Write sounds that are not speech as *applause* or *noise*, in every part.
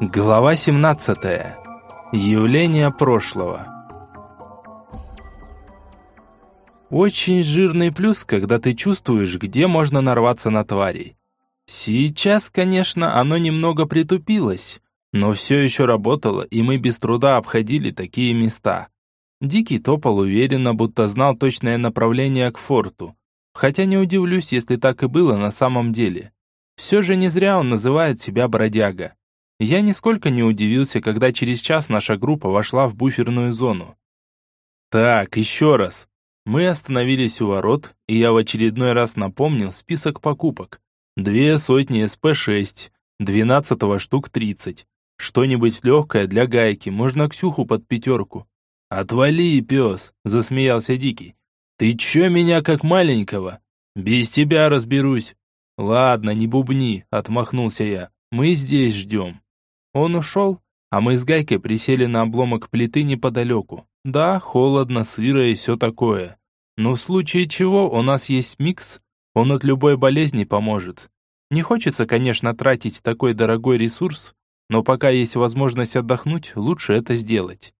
Глава 17. Явление прошлого. Очень жирный плюс, когда ты чувствуешь, где можно нарваться на тварей. Сейчас, конечно, оно немного притупилось, но все еще работало, и мы без труда обходили такие места. Дикий топал уверенно, будто знал точное направление к форту. Хотя не удивлюсь, если так и было на самом деле. Все же не зря он называет себя бродяга. Я нисколько не удивился, когда через час наша группа вошла в буферную зону. Так, еще раз. Мы остановились у ворот, и я в очередной раз напомнил список покупок. Две сотни СП-6, двенадцатого штук тридцать. Что-нибудь легкое для гайки, можно Ксюху под пятерку. «Отвали, пес!» – засмеялся Дикий. «Ты че меня как маленького? Без тебя разберусь!» «Ладно, не бубни», – отмахнулся я. «Мы здесь ждем». Он ушел, а мы с Гайкой присели на обломок плиты неподалеку. Да, холодно, сыро и все такое. Но в случае чего у нас есть микс, он от любой болезни поможет. Не хочется, конечно, тратить такой дорогой ресурс, но пока есть возможность отдохнуть, лучше это сделать.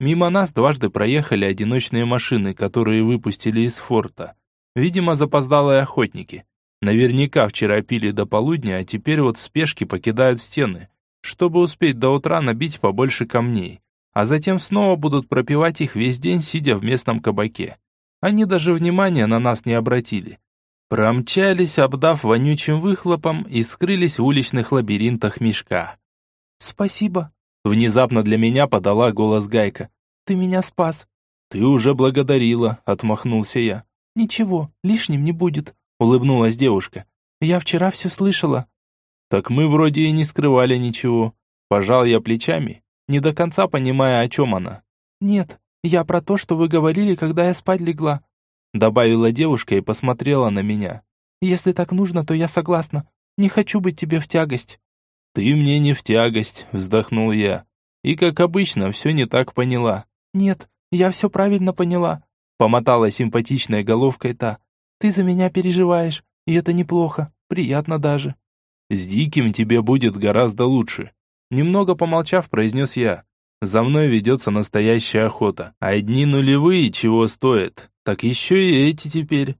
Мимо нас дважды проехали одиночные машины, которые выпустили из форта. Видимо, запоздалые охотники. Наверняка вчера пили до полудня, а теперь вот в спешке покидают стены чтобы успеть до утра набить побольше камней, а затем снова будут пропивать их весь день, сидя в местном кабаке. Они даже внимания на нас не обратили. Промчались, обдав вонючим выхлопом, и скрылись в уличных лабиринтах мешка. «Спасибо», — внезапно для меня подала голос Гайка. «Ты меня спас». «Ты уже благодарила», — отмахнулся я. «Ничего, лишним не будет», — улыбнулась девушка. «Я вчера все слышала». Так мы вроде и не скрывали ничего. Пожал я плечами, не до конца понимая, о чем она. Нет, я про то, что вы говорили, когда я спать легла. Добавила девушка и посмотрела на меня. Если так нужно, то я согласна. Не хочу быть тебе в тягость. Ты мне не в тягость, вздохнул я. И, как обычно, все не так поняла. Нет, я все правильно поняла. Помотала симпатичной головкой та. Ты за меня переживаешь, и это неплохо, приятно даже. С Диким тебе будет гораздо лучше. Немного помолчав, произнес я. За мной ведется настоящая охота. А одни нулевые чего стоят. Так еще и эти теперь.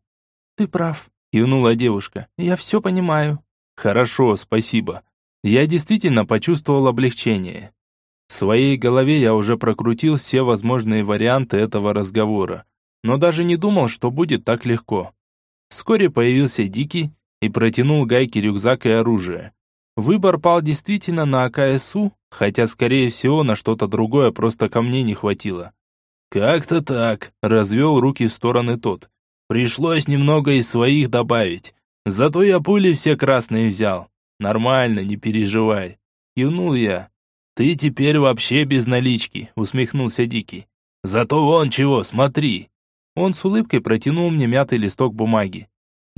Ты прав, кивнула девушка. Я все понимаю. Хорошо, спасибо. Я действительно почувствовал облегчение. В своей голове я уже прокрутил все возможные варианты этого разговора, но даже не думал, что будет так легко. Вскоре появился Дикий и протянул гайки рюкзак и оружие. Выбор пал действительно на АКСУ, хотя, скорее всего, на что-то другое просто камней не хватило. «Как-то так», — развел руки в стороны тот. «Пришлось немного из своих добавить. Зато я пули все красные взял. Нормально, не переживай». Кивнул я. «Ты теперь вообще без налички», — усмехнулся Дикий. «Зато вон чего, смотри». Он с улыбкой протянул мне мятый листок бумаги.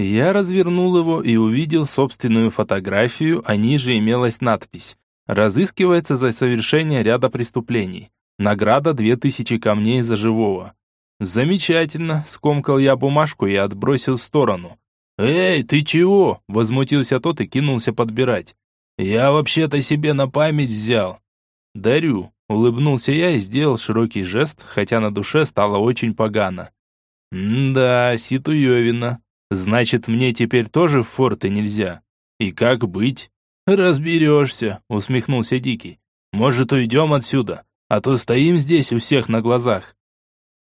Я развернул его и увидел собственную фотографию, а ниже имелась надпись «Разыскивается за совершение ряда преступлений. Награда 2000 камней за живого». «Замечательно», — скомкал я бумажку и отбросил в сторону. «Эй, ты чего?» — возмутился тот и кинулся подбирать. «Я вообще-то себе на память взял». «Дарю», — улыбнулся я и сделал широкий жест, хотя на душе стало очень погано. «М-да, ситуевина. Значит, мне теперь тоже в форты нельзя? И как быть? Разберешься, усмехнулся Дикий. Может, уйдем отсюда, а то стоим здесь у всех на глазах.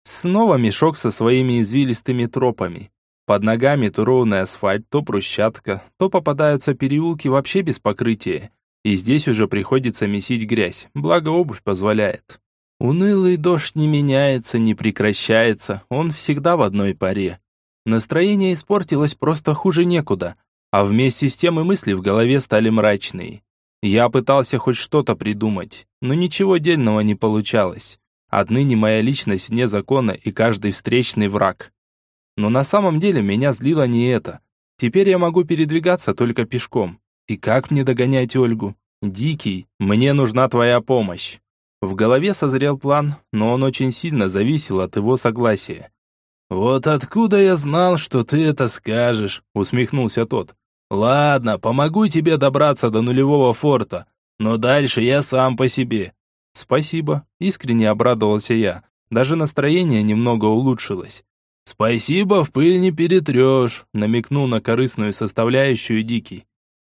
Снова мешок со своими извилистыми тропами. Под ногами то ровный асфальт, то брусчатка, то попадаются переулки вообще без покрытия. И здесь уже приходится месить грязь, благо обувь позволяет. Унылый дождь не меняется, не прекращается, он всегда в одной паре. Настроение испортилось просто хуже некуда, а вместе с тем и мысли в голове стали мрачные. Я пытался хоть что-то придумать, но ничего дельного не получалось. Отныне моя личность вне закона и каждый встречный враг. Но на самом деле меня злило не это. Теперь я могу передвигаться только пешком. И как мне догонять Ольгу? Дикий, мне нужна твоя помощь. В голове созрел план, но он очень сильно зависел от его согласия. «Вот откуда я знал, что ты это скажешь?» — усмехнулся тот. «Ладно, помогу тебе добраться до нулевого форта. но дальше я сам по себе». «Спасибо», — искренне обрадовался я. Даже настроение немного улучшилось. «Спасибо, в пыль не перетрешь», — намекнул на корыстную составляющую Дикий.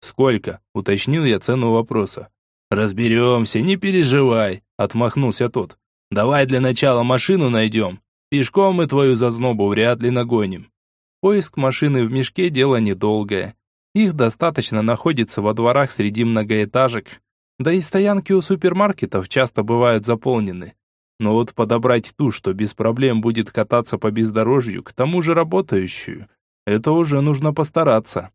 «Сколько?» — уточнил я цену вопроса. «Разберемся, не переживай», — отмахнулся тот. «Давай для начала машину найдем. Пешком мы твою зазнобу вряд ли нагоним». Поиск машины в мешке – дело недолгое. Их достаточно находится во дворах среди многоэтажек. Да и стоянки у супермаркетов часто бывают заполнены. Но вот подобрать ту, что без проблем будет кататься по бездорожью, к тому же работающую, это уже нужно постараться.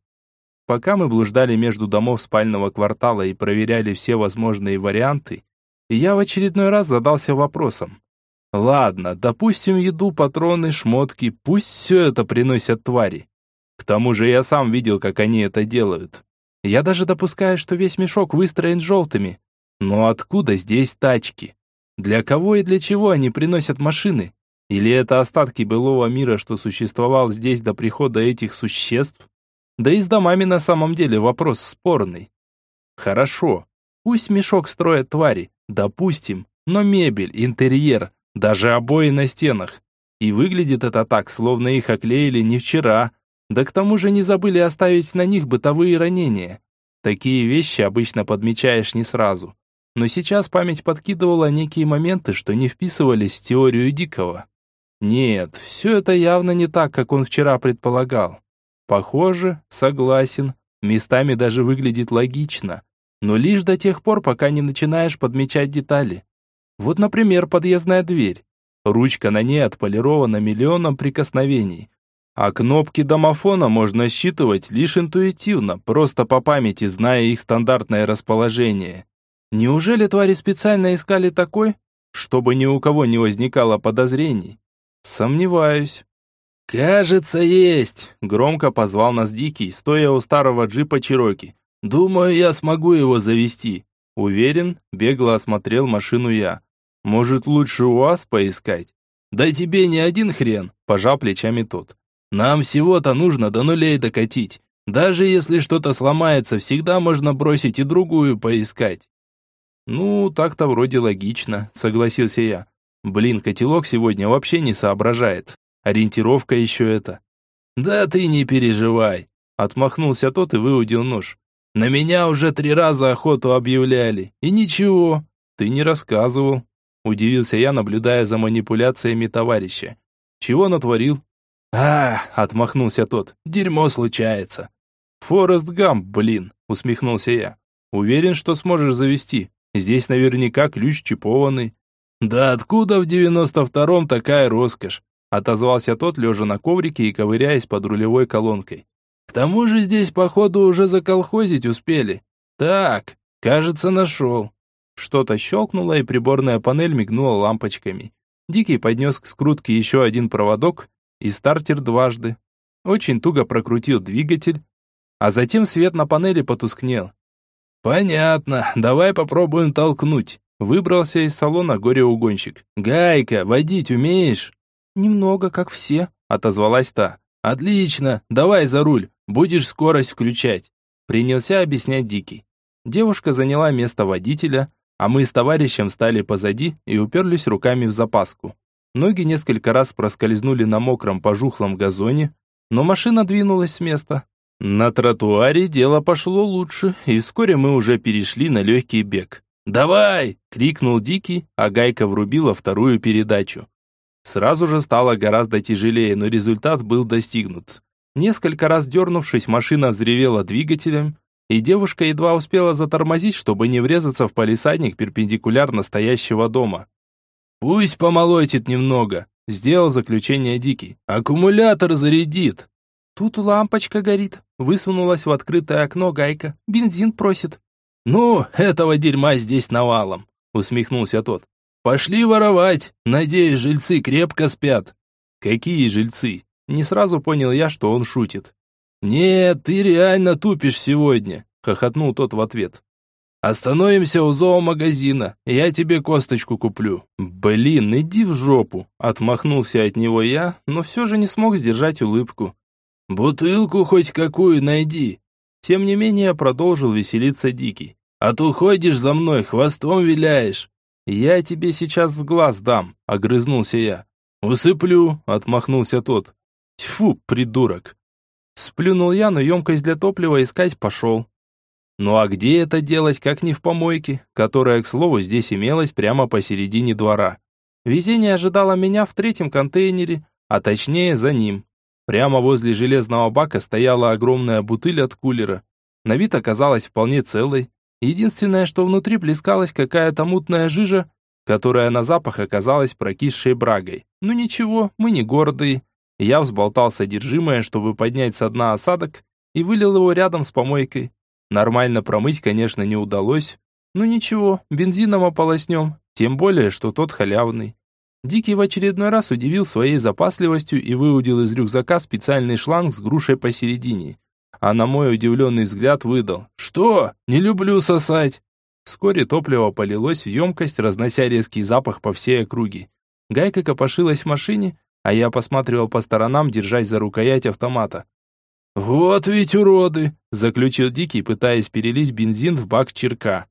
Пока мы блуждали между домов спального квартала и проверяли все возможные варианты, я в очередной раз задался вопросом. Ладно, допустим, еду, патроны, шмотки, пусть все это приносят твари. К тому же я сам видел, как они это делают. Я даже допускаю, что весь мешок выстроен желтыми. Но откуда здесь тачки? Для кого и для чего они приносят машины? Или это остатки былого мира, что существовал здесь до прихода этих существ? Да и с домами на самом деле вопрос спорный. Хорошо, пусть мешок строят твари, допустим, но мебель, интерьер, даже обои на стенах. И выглядит это так, словно их оклеили не вчера. Да к тому же не забыли оставить на них бытовые ранения. Такие вещи обычно подмечаешь не сразу но сейчас память подкидывала некие моменты, что не вписывались в теорию Дикого. Нет, все это явно не так, как он вчера предполагал. Похоже, согласен, местами даже выглядит логично, но лишь до тех пор, пока не начинаешь подмечать детали. Вот, например, подъездная дверь. Ручка на ней отполирована миллионом прикосновений, а кнопки домофона можно считывать лишь интуитивно, просто по памяти, зная их стандартное расположение. Неужели твари специально искали такой, чтобы ни у кого не возникало подозрений? Сомневаюсь. «Кажется, есть!» — громко позвал нас Дикий, стоя у старого джипа Чироки. «Думаю, я смогу его завести». Уверен, бегло осмотрел машину я. «Может, лучше у вас поискать?» «Да тебе не один хрен», — пожал плечами тот. «Нам всего-то нужно до нулей докатить. Даже если что-то сломается, всегда можно бросить и другую поискать». «Ну, так-то вроде логично», — согласился я. «Блин, котелок сегодня вообще не соображает. Ориентировка еще это». «Да ты не переживай», — отмахнулся тот и выудил нож. «На меня уже три раза охоту объявляли, и ничего, ты не рассказывал», — удивился я, наблюдая за манипуляциями товарища. «Чего натворил?» «А, — отмахнулся тот, — дерьмо случается». «Форест Гамп, блин», — усмехнулся я. «Уверен, что сможешь завести. Здесь наверняка ключ чипованный. Да откуда в девяносто втором такая роскошь? Отозвался тот, лежа на коврике и ковыряясь под рулевой колонкой. К тому же здесь, походу, уже заколхозить успели. Так, кажется, нашел. Что-то щелкнуло, и приборная панель мигнула лампочками. Дикий поднес к скрутке еще один проводок и стартер дважды. Очень туго прокрутил двигатель, а затем свет на панели потускнел. «Понятно, давай попробуем толкнуть». Выбрался из салона горе-угонщик. «Гайка, водить умеешь?» «Немного, как все», — отозвалась та. «Отлично, давай за руль, будешь скорость включать». Принялся объяснять Дикий. Девушка заняла место водителя, а мы с товарищем стали позади и уперлись руками в запаску. Ноги несколько раз проскользнули на мокром пожухлом газоне, но машина двинулась с места. На тротуаре дело пошло лучше, и вскоре мы уже перешли на легкий бег. «Давай!» — крикнул Дикий, а Гайка врубила вторую передачу. Сразу же стало гораздо тяжелее, но результат был достигнут. Несколько раз дернувшись, машина взревела двигателем, и девушка едва успела затормозить, чтобы не врезаться в палисадник перпендикуляр стоящего дома. «Пусть помолотит немного», — сделал заключение Дикий. «Аккумулятор зарядит». «Тут лампочка горит», — высунулась в открытое окно Гайка. «Бензин просит». «Ну, этого дерьма здесь навалом», — усмехнулся тот. «Пошли воровать. Надеюсь, жильцы крепко спят». «Какие жильцы?» Не сразу понял я, что он шутит. «Нет, ты реально тупишь сегодня», — хохотнул тот в ответ. «Остановимся у зоомагазина, я тебе косточку куплю». «Блин, иди в жопу», — отмахнулся от него я, но все же не смог сдержать улыбку. «Бутылку хоть какую найди!» Тем не менее, продолжил веселиться Дикий. А то ходишь за мной, хвостом виляешь». «Я тебе сейчас с глаз дам», — огрызнулся я. «Усыплю», — отмахнулся тот. «Тьфу, придурок!» Сплюнул я, но емкость для топлива искать пошел. Ну а где это делать, как не в помойке, которая, к слову, здесь имелась прямо посередине двора. Везение ожидало меня в третьем контейнере, а точнее за ним. Прямо возле железного бака стояла огромная бутыль от кулера. На вид оказалась вполне целой. Единственное, что внутри плескалась какая-то мутная жижа, которая на запах оказалась прокисшей брагой. Ну ничего, мы не гордые. Я взболтал содержимое, чтобы поднять со дна осадок, и вылил его рядом с помойкой. Нормально промыть, конечно, не удалось. Ну ничего, бензином ополоснем, тем более, что тот халявный. Дикий в очередной раз удивил своей запасливостью и выудил из рюкзака специальный шланг с грушей посередине. А на мой удивленный взгляд выдал «Что? Не люблю сосать!» Вскоре топливо полилось в емкость, разнося резкий запах по всей округе. Гайка копошилась в машине, а я посматривал по сторонам, держась за рукоять автомата. «Вот ведь уроды!» – заключил Дикий, пытаясь перелить бензин в бак черка.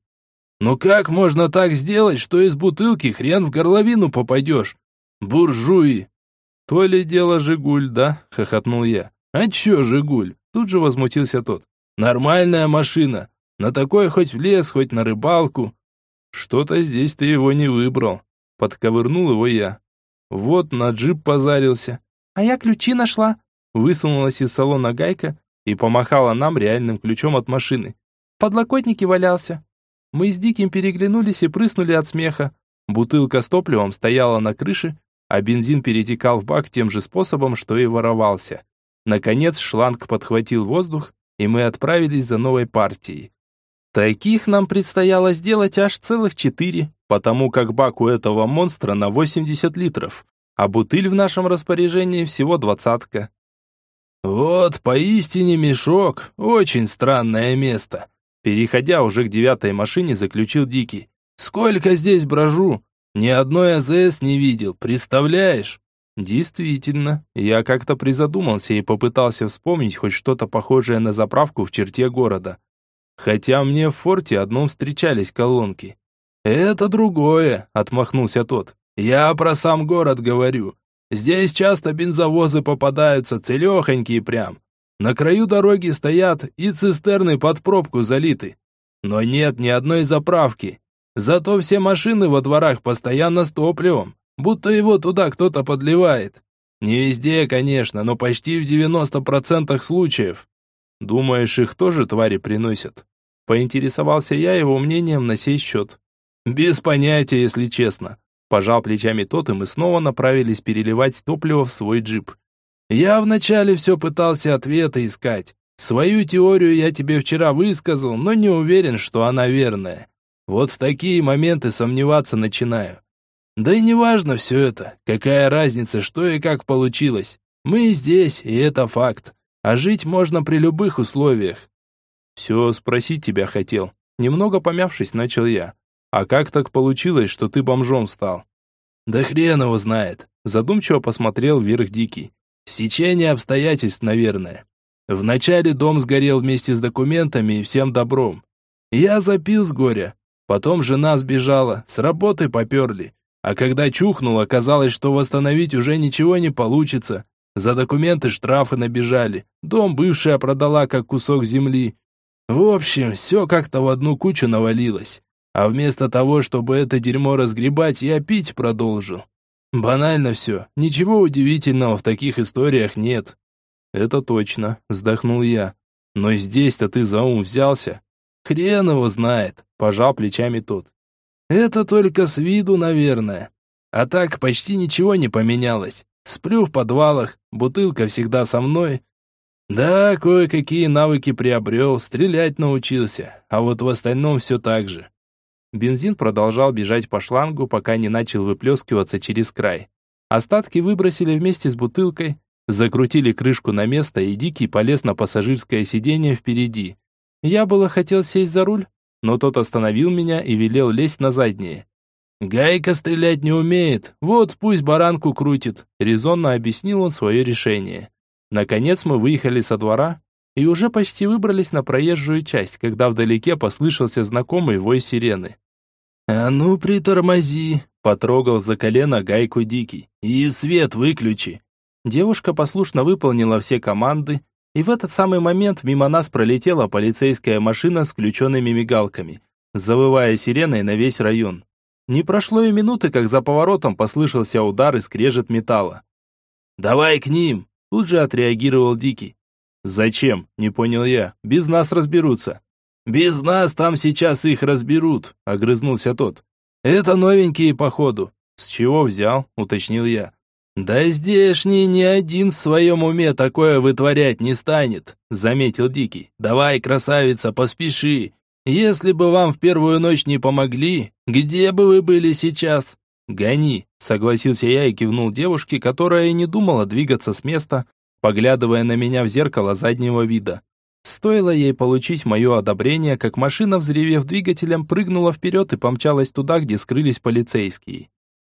«Ну как можно так сделать, что из бутылки хрен в горловину попадешь? Буржуи!» «То ли дело Жигуль, да?» – хохотнул я. «А чё Жигуль?» – тут же возмутился тот. «Нормальная машина. На такой хоть в лес, хоть на рыбалку». «Что-то здесь ты его не выбрал». Подковырнул его я. Вот на джип позарился. «А я ключи нашла», Высунулась из салона гайка и помахала нам реальным ключом от машины. В подлокотнике валялся. Мы с Диким переглянулись и прыснули от смеха. Бутылка с топливом стояла на крыше, а бензин перетекал в бак тем же способом, что и воровался. Наконец шланг подхватил воздух, и мы отправились за новой партией. Таких нам предстояло сделать аж целых четыре, потому как бак у этого монстра на 80 литров, а бутыль в нашем распоряжении всего двадцатка. «Вот, поистине мешок, очень странное место», переходя уже к девятой машине, заключил Дикий. «Сколько здесь брожу? Ни одной АЗС не видел, представляешь?» Действительно, я как-то призадумался и попытался вспомнить хоть что-то похожее на заправку в черте города. Хотя мне в форте одном встречались колонки. «Это другое», — отмахнулся тот. «Я про сам город говорю. Здесь часто бензовозы попадаются, целехонькие прям. На краю дороги стоят и цистерны под пробку залиты. Но нет ни одной заправки. Зато все машины во дворах постоянно с топливом, будто его туда кто-то подливает. Не везде, конечно, но почти в 90% случаев. Думаешь, их тоже твари приносят? Поинтересовался я его мнением на сей счет. Без понятия, если честно. Пожал плечами тот, и мы снова направились переливать топливо в свой джип. Я вначале все пытался ответы искать. Свою теорию я тебе вчера высказал, но не уверен, что она верная. Вот в такие моменты сомневаться начинаю. Да и неважно все это, какая разница, что и как получилось. Мы здесь, и это факт. А жить можно при любых условиях. Все спросить тебя хотел. Немного помявшись, начал я. А как так получилось, что ты бомжом стал? Да хрен его знает. Задумчиво посмотрел вверх Дикий. Сечение обстоятельств, наверное. Вначале дом сгорел вместе с документами и всем добром. Я запил с горя. Потом жена сбежала, с работы поперли. А когда чухнул, оказалось, что восстановить уже ничего не получится. За документы штрафы набежали. Дом бывшая продала, как кусок земли. В общем, все как-то в одну кучу навалилось. А вместо того, чтобы это дерьмо разгребать, я пить продолжил. Банально все, ничего удивительного в таких историях нет. Это точно, вздохнул я. Но здесь-то ты за ум взялся. Хрен его знает, пожал плечами тот. Это только с виду, наверное. А так почти ничего не поменялось. Сплю в подвалах, бутылка всегда со мной. Да, кое-какие навыки приобрел, стрелять научился, а вот в остальном все так же. Бензин продолжал бежать по шлангу, пока не начал выплескиваться через край. Остатки выбросили вместе с бутылкой, закрутили крышку на место, и Дикий полез на пассажирское сиденье впереди. Я было хотел сесть за руль, но тот остановил меня и велел лезть на заднее. «Гайка стрелять не умеет, вот пусть баранку крутит», резонно объяснил он свое решение. Наконец мы выехали со двора, и уже почти выбрались на проезжую часть, когда вдалеке послышался знакомый вой сирены. «А ну, притормози!» – потрогал за колено гайку Дикий. «И свет выключи!» Девушка послушно выполнила все команды, и в этот самый момент мимо нас пролетела полицейская машина с включенными мигалками, завывая сиреной на весь район. Не прошло и минуты, как за поворотом послышался удар и скрежет металла. «Давай к ним!» – тут же отреагировал Дикий. «Зачем?» – не понял я. «Без нас разберутся». «Без нас там сейчас их разберут», – огрызнулся тот. «Это новенькие, походу». «С чего взял?» – уточнил я. «Да здешний ни один в своем уме такое вытворять не станет», — заметил Дикий. «Давай, красавица, поспеши. Если бы вам в первую ночь не помогли, где бы вы были сейчас?» «Гони», — согласился я и кивнул девушке, которая не думала двигаться с места, поглядывая на меня в зеркало заднего вида. Стоило ей получить мое одобрение, как машина, взревев двигателем, прыгнула вперед и помчалась туда, где скрылись полицейские.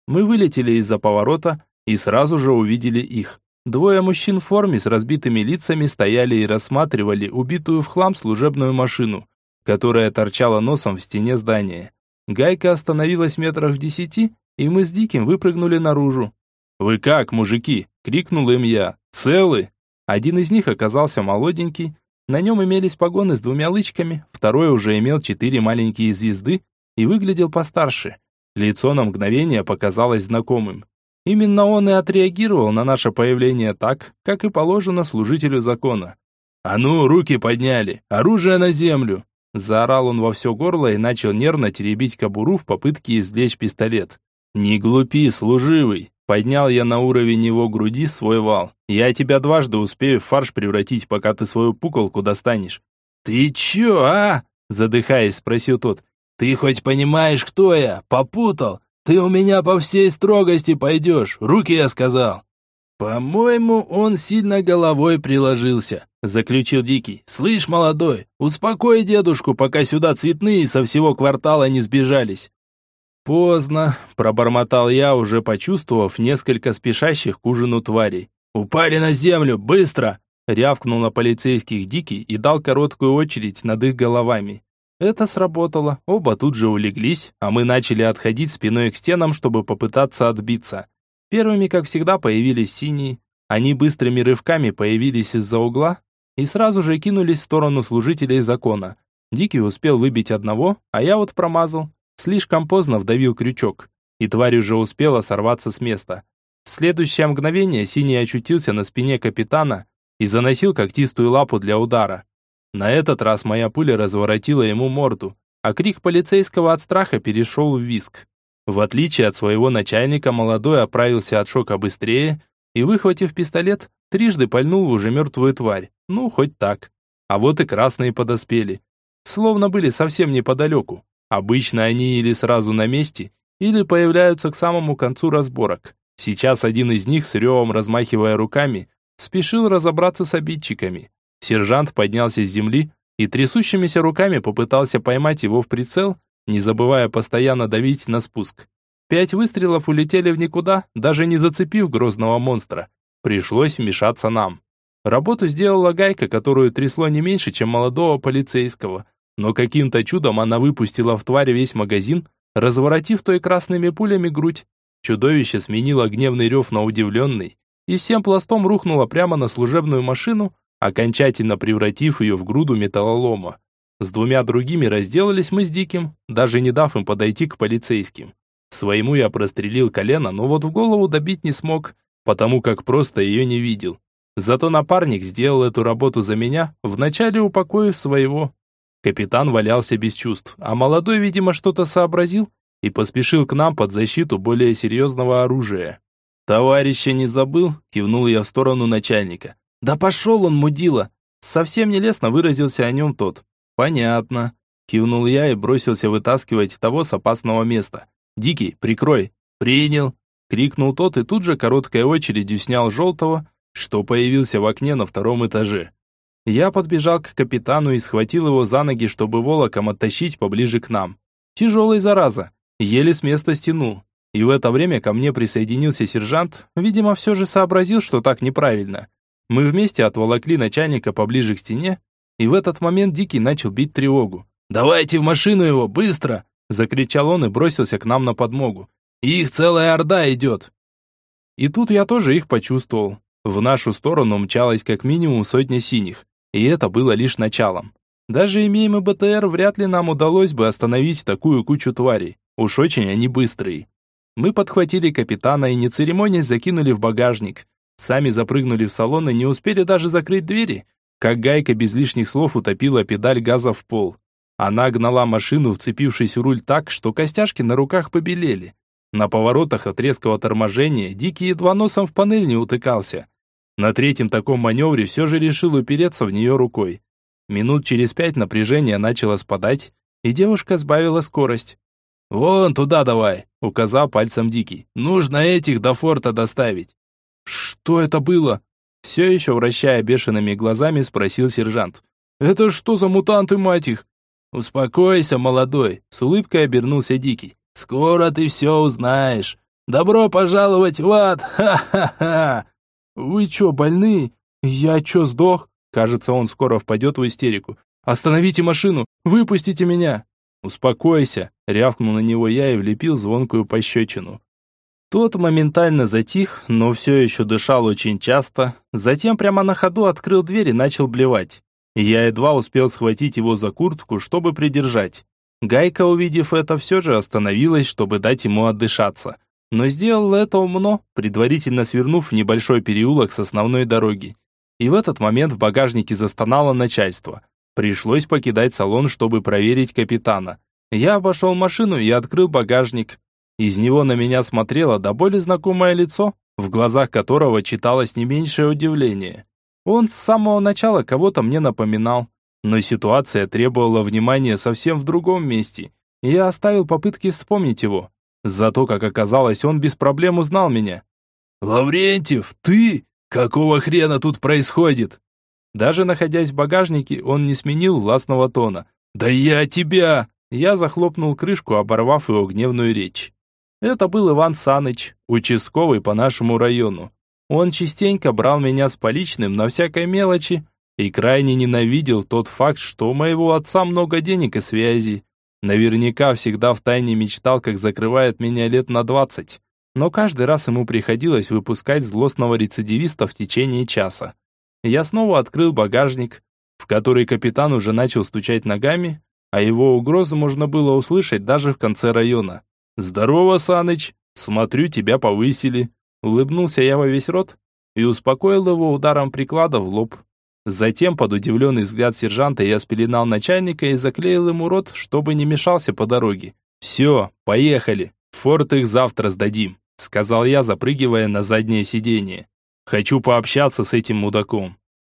Мы вылетели из-за поворота и сразу же увидели их. Двое мужчин в форме с разбитыми лицами стояли и рассматривали убитую в хлам служебную машину, которая торчала носом в стене здания. Гайка остановилась метрах в десяти, и мы с Диким выпрыгнули наружу. «Вы как, мужики?» — крикнул им я. «Целы?» Один из них оказался молоденький, на нем имелись погоны с двумя лычками, второй уже имел четыре маленькие звезды и выглядел постарше. Лицо на мгновение показалось знакомым. Именно он и отреагировал на наше появление так, как и положено служителю закона. «А ну, руки подняли! Оружие на землю!» Заорал он во все горло и начал нервно теребить кобуру в попытке извлечь пистолет. «Не глупи, служивый!» Поднял я на уровень его груди свой вал. Я тебя дважды успею в фарш превратить, пока ты свою пуколку достанешь. Ты чё, а? Задыхаясь, спросил тот. Ты хоть понимаешь, кто я? Попутал? Ты у меня по всей строгости пойдешь. Руки я сказал. «По-моему, он сильно головой приложился», — заключил Дикий. «Слышь, молодой, успокой дедушку, пока сюда цветные со всего квартала не сбежались. «Поздно», – пробормотал я, уже почувствовав несколько спешащих к ужину тварей. «Упали на землю, быстро!» – рявкнул на полицейских Дикий и дал короткую очередь над их головами. Это сработало, оба тут же улеглись, а мы начали отходить спиной к стенам, чтобы попытаться отбиться. Первыми, как всегда, появились синие. Они быстрыми рывками появились из-за угла и сразу же кинулись в сторону служителей закона. Дикий успел выбить одного, а я вот промазал. Слишком поздно вдавил крючок, и тварь уже успела сорваться с места. В следующее мгновение Синий очутился на спине капитана и заносил когтистую лапу для удара. На этот раз моя пуля разворотила ему морду, а крик полицейского от страха перешел в виск. В отличие от своего начальника, молодой оправился от шока быстрее и, выхватив пистолет, трижды пальнул в уже мертвую тварь. Ну, хоть так. А вот и красные подоспели. Словно были совсем неподалеку. Обычно они или сразу на месте, или появляются к самому концу разборок. Сейчас один из них, с ревом размахивая руками, спешил разобраться с обидчиками. Сержант поднялся с земли и трясущимися руками попытался поймать его в прицел, не забывая постоянно давить на спуск. Пять выстрелов улетели в никуда, даже не зацепив грозного монстра. Пришлось вмешаться нам. Работу сделала гайка, которую трясло не меньше, чем молодого полицейского – но каким-то чудом она выпустила в тварь весь магазин, разворотив той красными пулями грудь. Чудовище сменило гневный рев на удивленный и всем пластом рухнуло прямо на служебную машину, окончательно превратив ее в груду металлолома. С двумя другими разделались мы с Диким, даже не дав им подойти к полицейским. Своему я прострелил колено, но вот в голову добить не смог, потому как просто ее не видел. Зато напарник сделал эту работу за меня, вначале упокоив своего. Капитан валялся без чувств, а молодой, видимо, что-то сообразил и поспешил к нам под защиту более серьезного оружия. «Товарища не забыл?» – кивнул я в сторону начальника. «Да пошел он, мудила!» Совсем нелестно выразился о нем тот. «Понятно», – кивнул я и бросился вытаскивать того с опасного места. «Дикий, прикрой!» «Принял!» – крикнул тот и тут же короткой очередью снял желтого, что появился в окне на втором этаже. Я подбежал к капитану и схватил его за ноги, чтобы волоком оттащить поближе к нам. Тяжелый, зараза. Еле с места стянул. И в это время ко мне присоединился сержант, видимо, все же сообразил, что так неправильно. Мы вместе отволокли начальника поближе к стене, и в этот момент Дикий начал бить тревогу. «Давайте в машину его, быстро!» Закричал он и бросился к нам на подмогу. «Их целая орда идет!» И тут я тоже их почувствовал. В нашу сторону мчалась как минимум сотня синих, и это было лишь началом. Даже имея мы БТР, вряд ли нам удалось бы остановить такую кучу тварей. Уж очень они быстрые. Мы подхватили капитана и не церемонясь закинули в багажник. Сами запрыгнули в салон и не успели даже закрыть двери, как гайка без лишних слов утопила педаль газа в пол. Она гнала машину, вцепившись в руль так, что костяшки на руках побелели. На поворотах от резкого торможения Дикий едва носом в панель не утыкался. На третьем таком маневре все же решил упереться в нее рукой. Минут через пять напряжение начало спадать, и девушка сбавила скорость. «Вон туда давай», — указал пальцем Дикий. «Нужно этих до форта доставить». «Что это было?» Все еще вращая бешеными глазами, спросил сержант. «Это что за мутанты, мать их?» «Успокойся, молодой», — с улыбкой обернулся Дикий. «Скоро ты все узнаешь. Добро пожаловать в ад! *laughs* Ха-ха-ха!» «Вы чё, больные? Я чё, сдох?» Кажется, он скоро впадет в истерику. «Остановите машину! Выпустите меня!» «Успокойся!» — рявкнул на него я и влепил звонкую пощечину. Тот моментально затих, но все еще дышал очень часто, затем прямо на ходу открыл дверь и начал блевать. Я едва успел схватить его за куртку, чтобы придержать. Гайка, увидев это, все же остановилась, чтобы дать ему отдышаться. Но сделала это умно, предварительно свернув в небольшой переулок с основной дороги. И в этот момент в багажнике застонало начальство. Пришлось покидать салон, чтобы проверить капитана. Я обошел машину и открыл багажник. Из него на меня смотрело до боли знакомое лицо, в глазах которого читалось не меньшее удивление. Он с самого начала кого-то мне напоминал, но ситуация требовала внимания совсем в другом месте, я оставил попытки вспомнить его. Зато, как оказалось, он без проблем узнал меня. «Лаврентьев, ты? Какого хрена тут происходит?» Даже находясь в багажнике, он не сменил властного тона. «Да я тебя!» Я захлопнул крышку, оборвав его гневную речь. Это был Иван Саныч, участковый по нашему району. Он частенько брал меня с поличным на всякой мелочи и крайне ненавидел тот факт, что у моего отца много денег и связей. Наверняка всегда втайне мечтал, как закрывает меня лет на двадцать. Но каждый раз ему приходилось выпускать злостного рецидивиста в течение часа. Я снова открыл багажник, в который капитан уже начал стучать ногами, а его угрозы можно было услышать даже в конце района. «Здорово, Саныч! Смотрю, тебя повысили!» Улыбнулся я во весь рот и успокоил его ударом приклада в лоб. Затем, под удивленный взгляд сержанта, я спеленал начальника и заклеил ему рот, чтобы не мешался по дороге. «Все, поехали. Форт их завтра сдадим», — сказал я, запрыгивая на заднее сиденье. «Хочу пообщаться с этим мудаком».